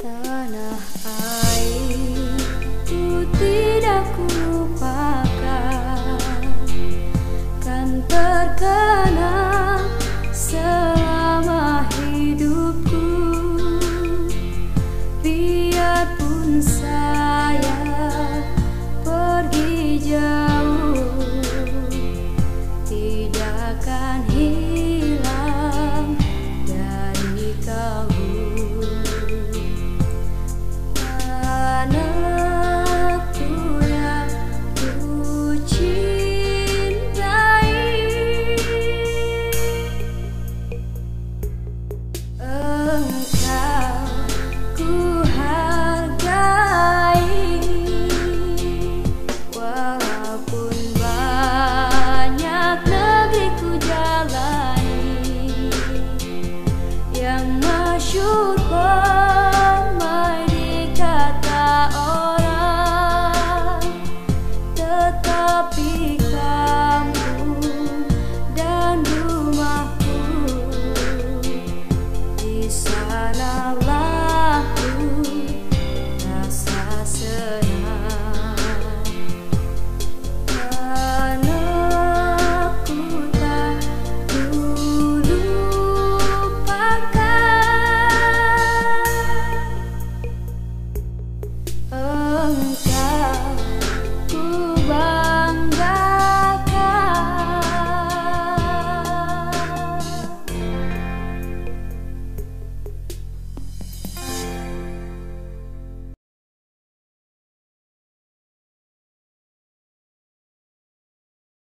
Tanah airku tidak ku Kan terkenal. you